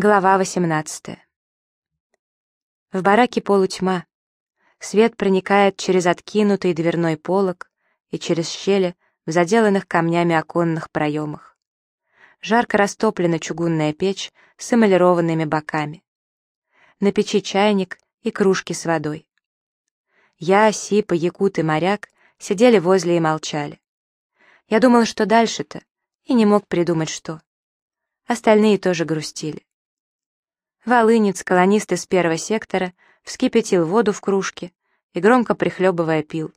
Глава 18. В бараке полутьма. Свет проникает через откинутый дверной полог и через щели в заделанных камнями оконных проемах. Жарко растоплена чугунная печь с эмалированными боками. На печи чайник и кружки с водой. Я, Сипа, Якут и моряк сидели возле и молчали. Я думал, что дальше-то, и не мог придумать, что. Остальные тоже грустили. Волынец, колонист из первого сектора, вскипятил воду в кружке и, громко прихлебывая, пил.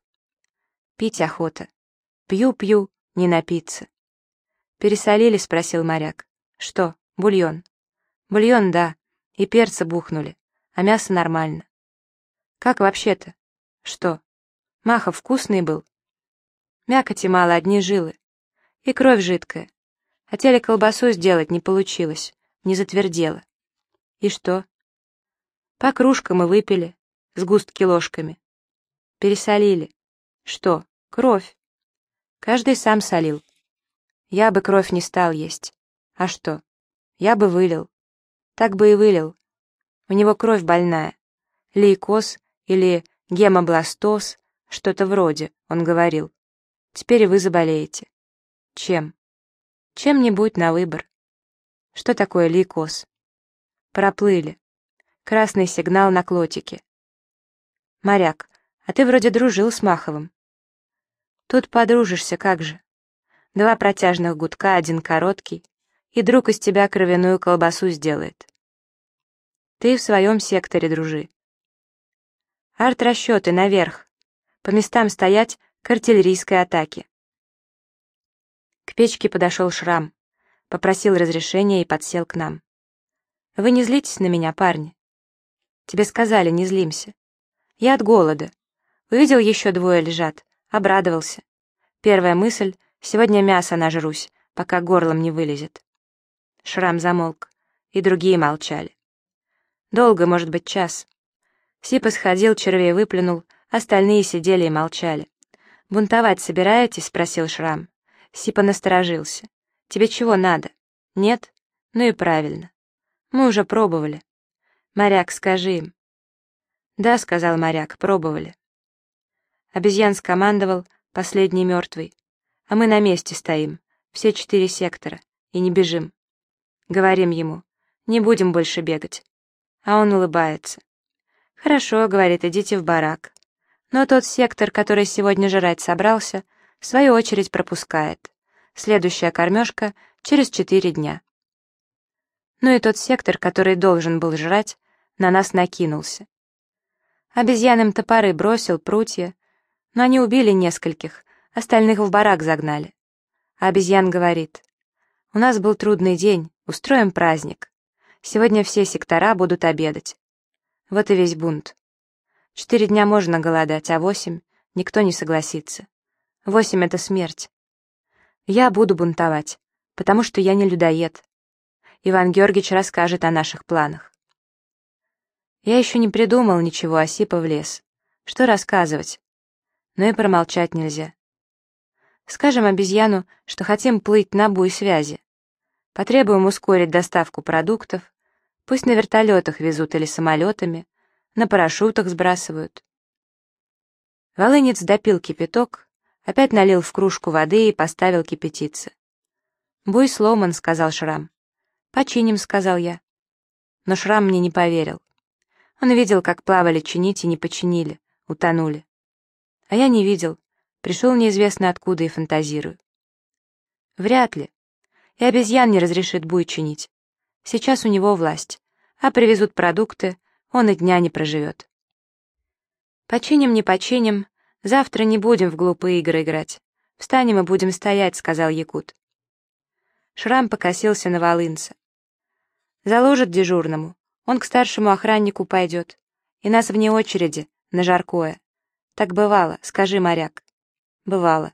Пить охота. Пью-пью, не напиться. «Пересолили?» — спросил моряк. «Что, бульон?» «Бульон, да. И перца бухнули. А мясо нормально». «Как вообще-то?» «Что?» «Махов вкусный был?» «Мякоти мало, одни жилы. И кровь жидкая. Хотели колбасу сделать, не получилось. Не затвердело. И что? По кружкам и выпили, с густки ложками. Пересолили. Что? Кровь. Каждый сам солил. Я бы кровь не стал есть. А что? Я бы вылил. Так бы и вылил. У него кровь больная. Лейкоз или гемобластоз, что-то вроде, он говорил. Теперь вы заболеете. Чем? Чем-нибудь на выбор. Что такое лейкоз? Проплыли. Красный сигнал на клотике. Моряк, а ты вроде дружил с Маховым. Тут подружишься, как же. Два протяжных гудка, один короткий, и друг из тебя кровяную колбасу сделает. Ты в своем секторе дружи. Арт-расчеты наверх. По местам стоять к артиллерийской атаке. К печке подошел Шрам, попросил разрешения и подсел к нам. Вы не злитесь на меня, парни? Тебе сказали, не злимся. Я от голода. Увидел еще двое лежат, обрадовался. Первая мысль — сегодня мясо нажрусь, пока горлом не вылезет. Шрам замолк, и другие молчали. Долго, может быть, час. Сипа сходил, червей выплюнул, остальные сидели и молчали. «Бунтовать собираетесь?» — спросил Шрам. Сипа насторожился. «Тебе чего надо?» «Нет? Ну и правильно. Мы уже пробовали. Моряк, скажи им. Да, сказал моряк, пробовали. Обезьян скомандовал, последний мертвый. А мы на месте стоим, все четыре сектора, и не бежим. Говорим ему, не будем больше бегать. А он улыбается. Хорошо, говорит, идите в барак. Но тот сектор, который сегодня жрать собрался, в свою очередь пропускает. Следующая кормежка через четыре дня но и тот сектор, который должен был жрать, на нас накинулся. Обезьянам топоры бросил, прутья, но они убили нескольких, остальных в барак загнали. А обезьян говорит, «У нас был трудный день, устроим праздник. Сегодня все сектора будут обедать». Вот и весь бунт. Четыре дня можно голодать, а восемь никто не согласится. Восемь — это смерть. Я буду бунтовать, потому что я не людоед. Иван Георгиевич расскажет о наших планах. Я еще не придумал ничего, Осипа лес. Что рассказывать? Но и промолчать нельзя. Скажем обезьяну, что хотим плыть на буй связи. Потребуем ускорить доставку продуктов. Пусть на вертолетах везут или самолетами, на парашютах сбрасывают. Волынец допил кипяток, опять налил в кружку воды и поставил кипятиться. «Буй сломан», — сказал Шрам. «Починим», — сказал я. Но Шрам мне не поверил. Он видел, как плавали чинить и не починили, утонули. А я не видел, пришел неизвестно откуда и фантазирую. Вряд ли. И обезьян не разрешит буй чинить. Сейчас у него власть, а привезут продукты, он и дня не проживет. Починим, не починим, завтра не будем в глупые игры играть. Встанем и будем стоять, сказал Якут. Шрам покосился на волынца. Заложит дежурному, он к старшему охраннику пойдет. И нас вне очереди, на жаркое. Так бывало, скажи, моряк. Бывало.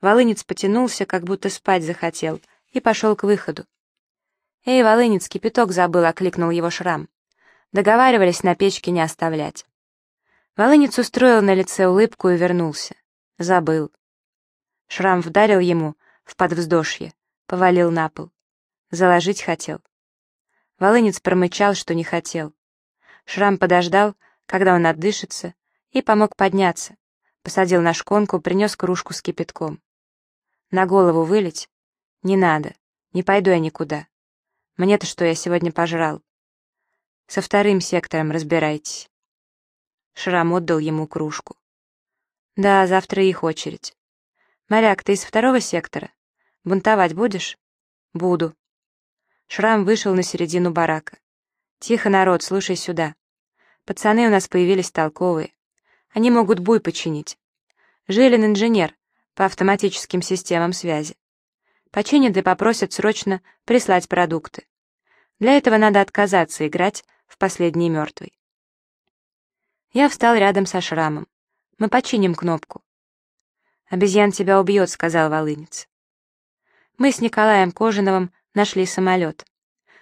Волынец потянулся, как будто спать захотел, и пошел к выходу. «Эй, Волынец, кипяток забыл», — окликнул его Шрам. Договаривались на печке не оставлять. Волынец устроил на лице улыбку и вернулся. Забыл. Шрам вдарил ему в подвздошье, повалил на пол. Заложить хотел. Волынец промычал, что не хотел. Шрам подождал, когда он отдышится, и помог подняться. Посадил на шконку, принес кружку с кипятком. На голову вылить? Не надо, не пойду я никуда. Мне-то что я сегодня пожрал? Со вторым сектором разбирайтесь. Шрам отдал ему кружку. Да, завтра их очередь. Моряк, ты из второго сектора? Бунтовать будешь? Буду. Шрам вышел на середину барака. Тихо, народ, слушай сюда. Пацаны у нас появились толковые. Они могут буй починить. Жилин инженер по автоматическим системам связи. Починят и попросят срочно прислать продукты. Для этого надо отказаться играть в последний мертвый. Я встал рядом со шрамом. Мы починим кнопку. «Обезьян тебя убьет», — сказал Волынец. Мы с Николаем Кожиновым нашли самолет.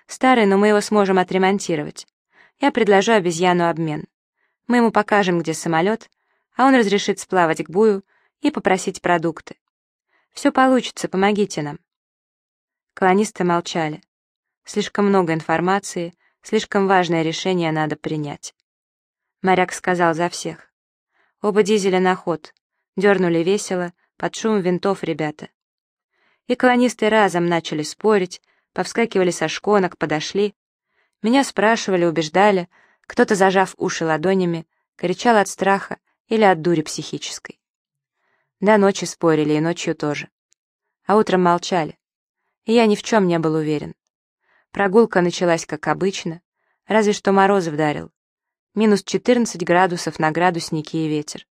Старый, но мы его сможем отремонтировать. Я предложу обезьяну обмен. Мы ему покажем, где самолет, а он разрешит сплавать к Бую и попросить продукты. Все получится, помогите нам. Колонисты молчали. Слишком много информации, слишком важное решение надо принять. Моряк сказал за всех. Оба дизеля на ход. Дернули весело, под шум винтов ребята. И колонисты разом начали спорить, повскакивали со шконок, подошли. Меня спрашивали, убеждали, кто-то, зажав уши ладонями, кричал от страха или от дури психической. До ночи спорили, и ночью тоже. А утром молчали. И я ни в чем не был уверен. Прогулка началась как обычно, разве что мороз вдарил. Минус 14 градусов на градуснике и ветер.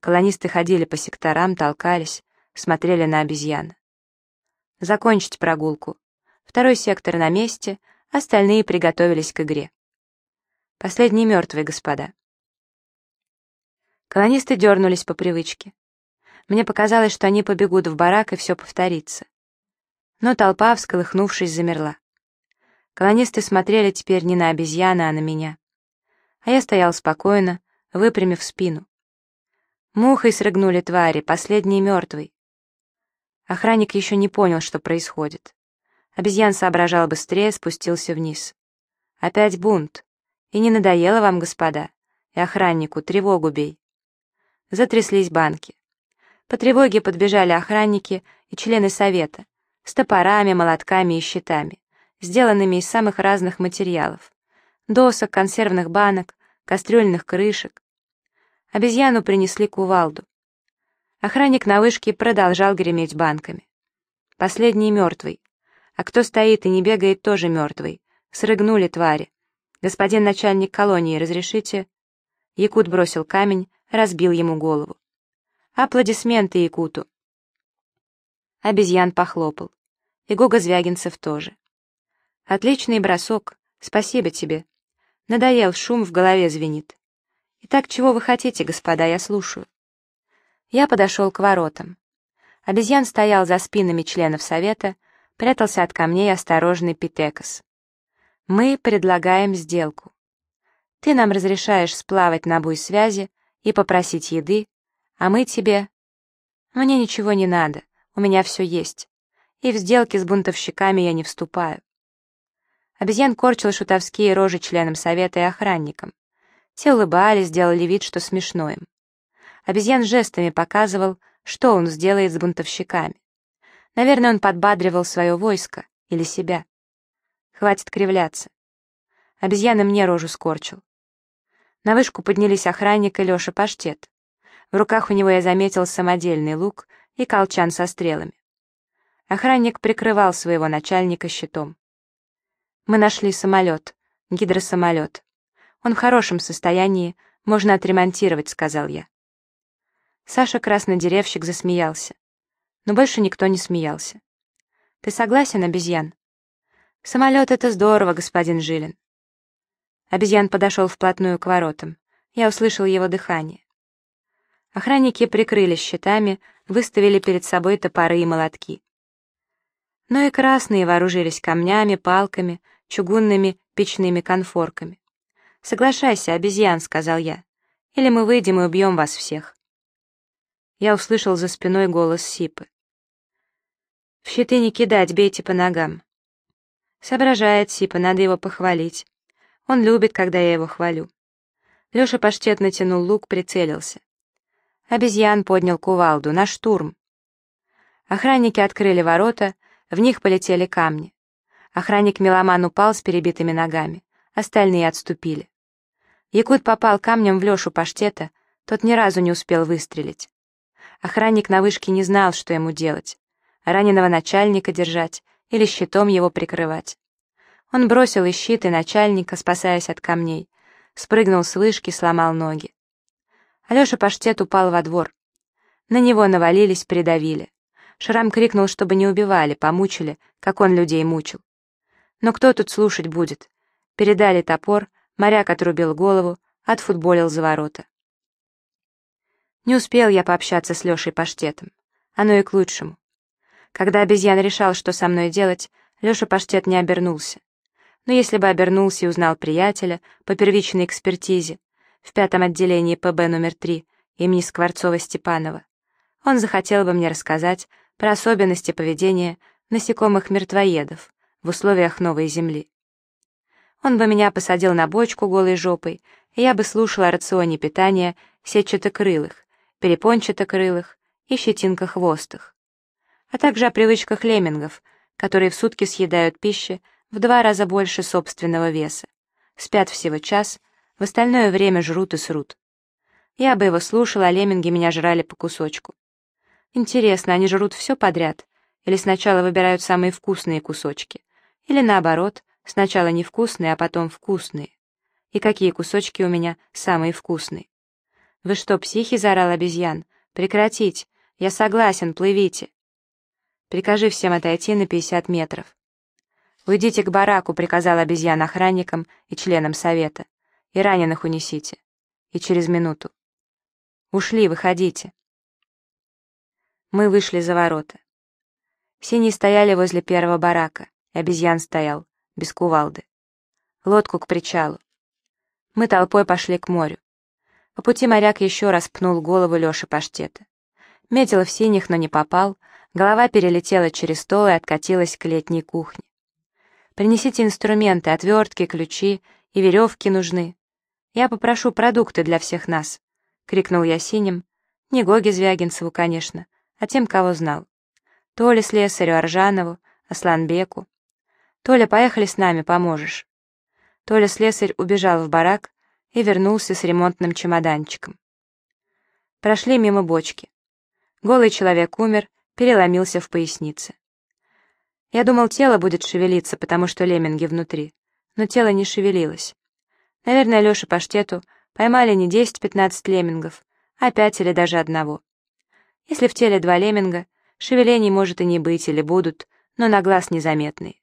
Колонисты ходили по секторам, толкались, смотрели на обезьян. Закончить прогулку. Второй сектор на месте, остальные приготовились к игре. Последний мертвый, господа. Колонисты дернулись по привычке. Мне показалось, что они побегут в барак, и все повторится. Но толпа, всколыхнувшись, замерла. Колонисты смотрели теперь не на обезьяны, а на меня. А я стоял спокойно, выпрямив спину. Мухой срыгнули твари, последний мертвый. Охранник еще не понял, что происходит. Обезьян соображал быстрее, спустился вниз. Опять бунт. И не надоело вам, господа? И охраннику тревогу бей. Затряслись банки. По тревоге подбежали охранники и члены совета с топорами, молотками и щитами сделанными из самых разных материалов. Досок, консервных банок, кастрюльных крышек. Обезьяну принесли кувалду. Охранник на вышке продолжал греметь банками. Последний мертвый. А кто стоит и не бегает, тоже мертвый. Срыгнули твари. Господин начальник колонии, разрешите? Якут бросил камень, разбил ему голову. Аплодисменты Якуту. Обезьян похлопал. И Гога Звягинцев тоже. Отличный бросок. Спасибо тебе. Надоел, шум в голове звенит. Итак, чего вы хотите, господа, я слушаю. Я подошел к воротам. Обезьян стоял за спинами членов совета, прятался от камней осторожный Питекос. Мы предлагаем сделку. Ты нам разрешаешь сплавать на буй связи и попросить еды, а мы тебе... Мне ничего не надо, у меня все есть. И в сделки с бунтовщиками я не вступаю. Обезьян корчил шутовские рожи членам совета и охранникам. Те улыбались, делали вид, что смешно им. Обезьян жестами показывал, что он сделает с бунтовщиками. Наверное, он подбадривал свое войско или себя. Хватит кривляться. Обезьяна мне рожу скорчил. На вышку поднялись охранник и Леша Паштет. В руках у него я заметил самодельный лук и колчан со стрелами. Охранник прикрывал своего начальника щитом. Мы нашли самолет, гидросамолет. Он в хорошем состоянии, можно отремонтировать, сказал я. Саша Краснодеревщик засмеялся. Но больше никто не смеялся. Ты согласен, обезьян? Самолет — это здорово, господин Жилин. Обезьян подошел вплотную к воротам. Я услышал его дыхание. Охранники прикрылись щитами, выставили перед собой топоры и молотки. Но и красные вооружились камнями, палками, чугунными печными конфорками. «Соглашайся, обезьян», — сказал я, — «или мы выйдем и убьем вас всех». Я услышал за спиной голос Сипы. «В щиты не кидать, бейте по ногам». Соображает Сипа, надо его похвалить. Он любит, когда я его хвалю. Лёша паштет натянул лук, прицелился. Обезьян поднял кувалду на штурм. Охранники открыли ворота, в них полетели камни. Охранник-меломан упал с перебитыми ногами, остальные отступили. Якут попал камнем в Лешу паштета, тот ни разу не успел выстрелить. Охранник на вышке не знал, что ему делать. Раненого начальника держать или щитом его прикрывать. Он бросил и щит, и начальника, спасаясь от камней. Спрыгнул с вышки, сломал ноги. Алеша Паштет упал во двор. На него навалились, придавили. Шрам крикнул, чтобы не убивали, помучили, как он людей мучил. Но кто тут слушать будет? Передали топор, моряк отрубил голову, отфутболил за ворота. Не успел я пообщаться с Лешей Паштетом. Оно и к лучшему. Когда обезьян решал, что со мной делать, Леша Паштет не обернулся. Но если бы обернулся и узнал приятеля по первичной экспертизе в пятом отделении ПБ номер 3 имени Скворцова-Степанова, он захотел бы мне рассказать про особенности поведения насекомых-мертвоедов в условиях новой земли. Он бы меня посадил на бочку голой жопой, и я бы слушала о рационе питания сетчатокрылых, перепончатокрылых и щетинкохвостых, а также о привычках леммингов, которые в сутки съедают пищи в два раза больше собственного веса, спят всего час, в остальное время жрут и срут. Я бы его слушала, а лемминги меня жрали по кусочку. Интересно, они жрут все подряд? Или сначала выбирают самые вкусные кусочки? Или наоборот, сначала невкусные, а потом вкусные? И какие кусочки у меня самые вкусные? «Вы что, психи?» — заорал обезьян. «Прекратить! Я согласен, плывите!» «Прикажи всем отойти на 50 метров». «Уйдите к бараку», — приказал обезьян охранникам и членам совета. «И раненых унесите». И через минуту. «Ушли, выходите». Мы вышли за ворота. Синие стояли возле первого барака, и обезьян стоял, без кувалды. Лодку к причалу. Мы толпой пошли к морю. По пути моряк еще раз пнул голову Леши Паштета. Метил в синих, но не попал, голова перелетела через стол и откатилась к летней кухне. «Принесите инструменты, отвертки, ключи и веревки нужны. Я попрошу продукты для всех нас», — крикнул я синим. Не Гоге Звягинцеву, конечно, а тем, кого знал. Толе Слесарю, Аржанову, Асланбеку. «Толя, поехали с нами, поможешь». Толя Слесарь убежал в барак, и вернулся с ремонтным чемоданчиком. Прошли мимо бочки. Голый человек умер, переломился в пояснице. Я думал, тело будет шевелиться, потому что лемминги внутри, но тело не шевелилось. Наверное, Лёше Паштету поймали не 10-15 леммингов, а пять или даже одного. Если в теле два лемминга, шевелений может и не быть или будут, но на глаз незаметные.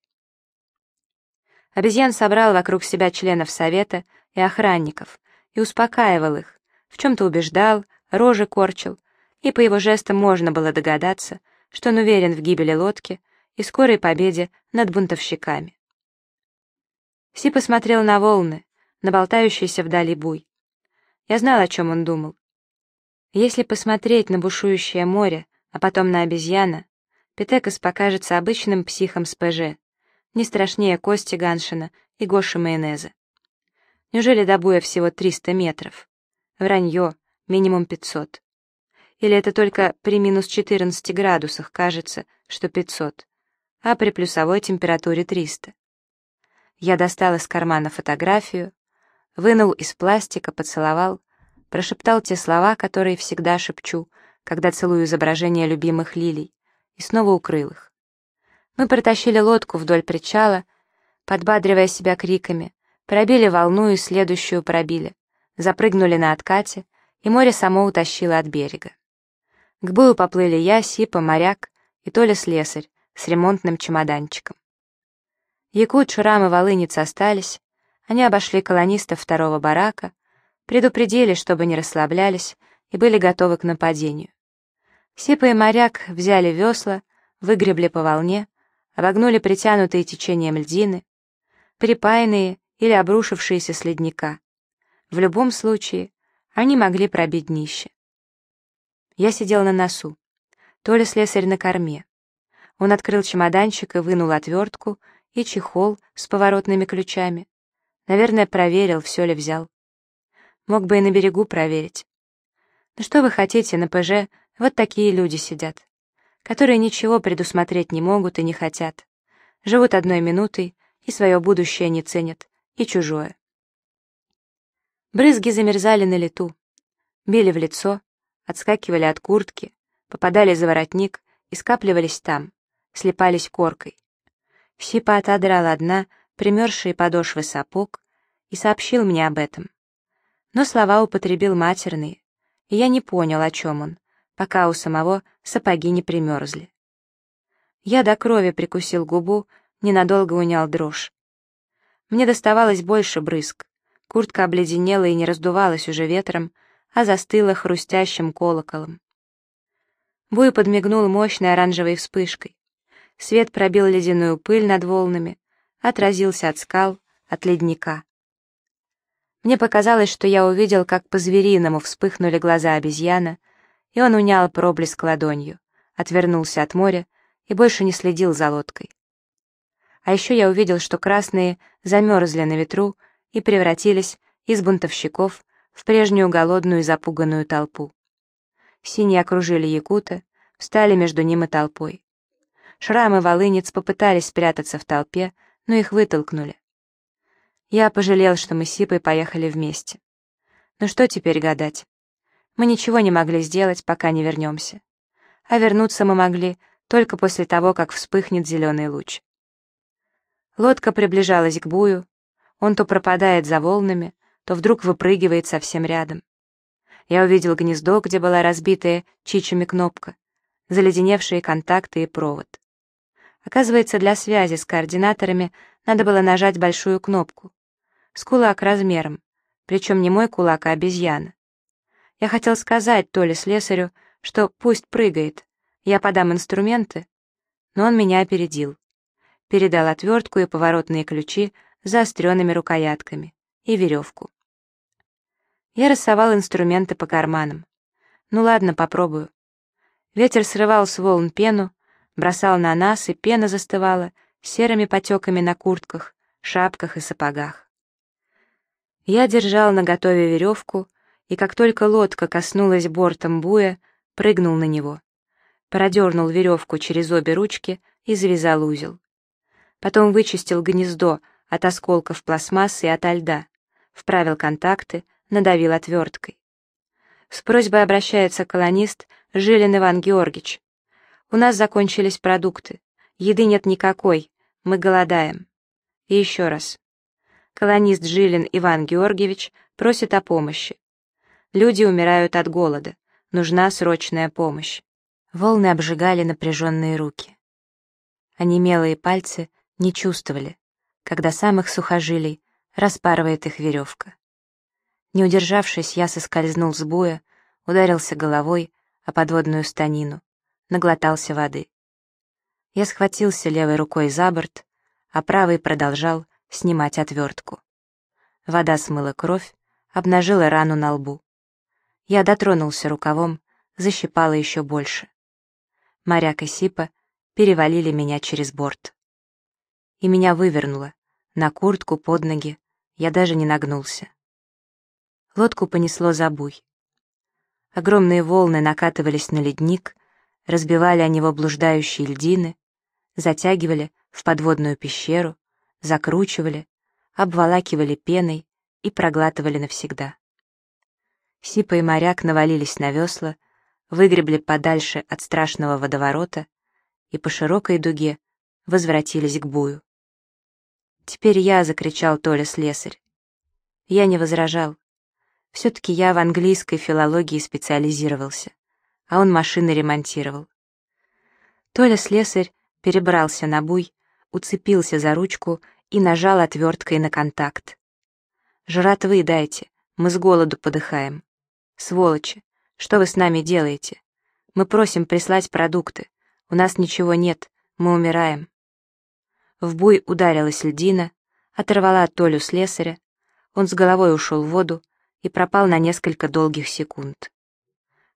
Обезьян собрал вокруг себя членов совета, и охранников, и успокаивал их, в чем-то убеждал, рожи корчил, и по его жестам можно было догадаться, что он уверен в гибели лодки и скорой победе над бунтовщиками. Си посмотрел на волны, на болтающийся вдали буй. Я знал, о чем он думал. Если посмотреть на бушующее море, а потом на обезьяна, Петекос покажется обычным психом с ПЖ, не страшнее Кости Ганшина и Гоши Майонеза. Неужели до боя всего 300 метров? Вранье, минимум 500. Или это только при минус 14 градусах кажется, что 500, а при плюсовой температуре 300? Я достал из кармана фотографию, вынул из пластика, поцеловал, прошептал те слова, которые всегда шепчу, когда целую изображение любимых лилий, и снова укрыл их. Мы протащили лодку вдоль причала, подбадривая себя криками Пробили волну и следующую пробили. Запрыгнули на откате, и море само утащило от берега. К бою поплыли я, Сипа, моряк и Толя слесарь с ремонтным чемоданчиком. Якут, Шрам и Волынец остались, они обошли колонистов второго барака, предупредили, чтобы не расслаблялись, и были готовы к нападению. Сипа и моряк взяли весла, выгребли по волне, обогнули притянутые течением льдины, припаянные или обрушившиеся с ледника. В любом случае, они могли пробить днище. Я сидел на носу. Толя слесарь на корме. Он открыл чемоданчик и вынул отвертку и чехол с поворотными ключами. Наверное, проверил, все ли взял. Мог бы и на берегу проверить. Ну что вы хотите, на ПЖ вот такие люди сидят, которые ничего предусмотреть не могут и не хотят. Живут одной минутой и свое будущее не ценят, и чужое. Брызги замерзали на лету, били в лицо, отскакивали от куртки, попадали за воротник и скапливались там, слепались коркой. Сипа отодрал одна, примерзшие подошвы сапог, и сообщил мне об этом. Но слова употребил матерные, и я не понял, о чем он, пока у самого сапоги не примерзли. Я до крови прикусил губу, ненадолго унял дрожь. Мне доставалось больше брызг. Куртка обледенела и не раздувалась уже ветром, а застыла хрустящим колоколом. Буй подмигнул мощной оранжевой вспышкой. Свет пробил ледяную пыль над волнами, отразился от скал, от ледника. Мне показалось, что я увидел, как по-звериному вспыхнули глаза обезьяна, и он унял проблеск ладонью, отвернулся от моря и больше не следил за лодкой. А еще я увидел, что красные замерзли на ветру и превратились из бунтовщиков в прежнюю голодную и запуганную толпу. Синие окружили Якута, встали между ним и толпой. Шрам и Волынец попытались спрятаться в толпе, но их вытолкнули. Я пожалел, что мы с Сипой поехали вместе. Ну что теперь гадать? Мы ничего не могли сделать, пока не вернемся. А вернуться мы могли только после того, как вспыхнет зеленый луч. Лодка приближалась к бую, он то пропадает за волнами, то вдруг выпрыгивает совсем рядом. Я увидел гнездо, где была разбитая чичами кнопка, заледеневшие контакты и провод. Оказывается, для связи с координаторами надо было нажать большую кнопку с кулак размером, причем не мой кулак, а обезьяна. Я хотел сказать Толе слесарю, что пусть прыгает, я подам инструменты, но он меня опередил. Передал отвертку и поворотные ключи с заостренными рукоятками и веревку. Я рассовал инструменты по карманам. Ну ладно, попробую. Ветер срывал с волн пену, бросал на нас, и пена застывала серыми потеками на куртках, шапках и сапогах. Я держал наготове веревку, и как только лодка коснулась бортом буя, прыгнул на него. Продернул веревку через обе ручки и завязал узел. Потом вычистил гнездо от осколков пластмассы и ото льда, вправил контакты, надавил отверткой. С просьбой обращается колонист Жилин Иван Георгиевич. У нас закончились продукты, еды нет никакой, мы голодаем. И еще раз. Колонист Жилин Иван Георгиевич просит о помощи. Люди умирают от голода. Нужна срочная помощь. Волны обжигали напряженные руки. Онемелые пальцы не чувствовали, когда самых сухожилий распарывает их веревка. Не удержавшись, я соскользнул с буя, ударился головой о подводную станину, наглотался воды. Я схватился левой рукой за борт, а правой продолжал снимать отвертку. Вода смыла кровь, обнажила рану на лбу. Я дотронулся рукавом, защипала еще больше. Моряк и Сипа перевалили меня через борт. И меня вывернуло, на куртку, под ноги, я даже не нагнулся. Лодку понесло за буй. Огромные волны накатывались на ледник, разбивали о него блуждающие льдины, затягивали в подводную пещеру, закручивали, обволакивали пеной и проглатывали навсегда. Сипа и моряк навалились на весла, выгребли подальше от страшного водоворота и по широкой дуге возвратились к бую. «Теперь я», — закричал Толя слесарь. Я не возражал. Все-таки я в английской филологии специализировался, а он машины ремонтировал. Толя слесарь перебрался на буй, уцепился за ручку и нажал отверткой на контакт. «Жратвы дайте, мы с голоду подыхаем. Сволочи, что вы с нами делаете? Мы просим прислать продукты. У нас ничего нет, мы умираем». В буй ударилась льдина, оторвала Толю слесаря, он с головой ушел в воду и пропал на несколько долгих секунд.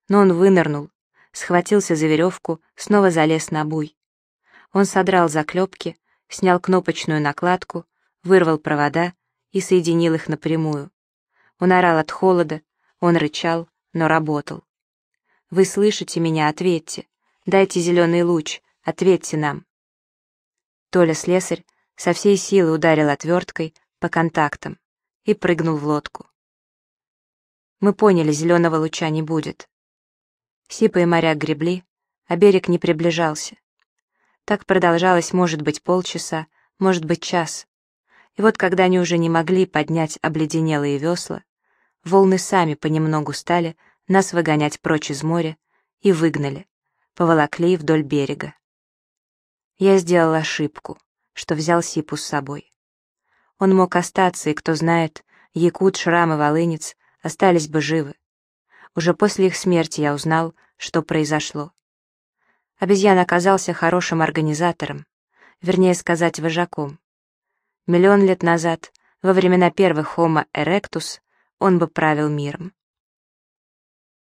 Но он вынырнул, схватился за веревку, снова залез на буй. Он содрал заклепки, снял кнопочную накладку, вырвал провода и соединил их напрямую. Он орал от холода, он рычал, но работал. «Вы слышите меня? Ответьте. Дайте зеленый луч. Ответьте нам». Толя слесарь со всей силы ударил отверткой по контактам и прыгнул в лодку. Мы поняли, зеленого луча не будет. Сипа и моряк гребли, а берег не приближался. Так продолжалось, может быть, полчаса, может быть, час. И вот, когда они уже не могли поднять обледенелые весла, волны сами понемногу стали нас выгонять прочь из моря и выгнали, поволокли вдоль берега. Я сделал ошибку, что взял Сипу с собой. Он мог остаться, и, кто знает, Якут, Шрам и Волынец остались бы живы. Уже после их смерти я узнал, что произошло. Обезьян оказался хорошим организатором, вернее сказать, вожаком. Миллион лет назад, во времена первых Homo erectus, он бы правил миром.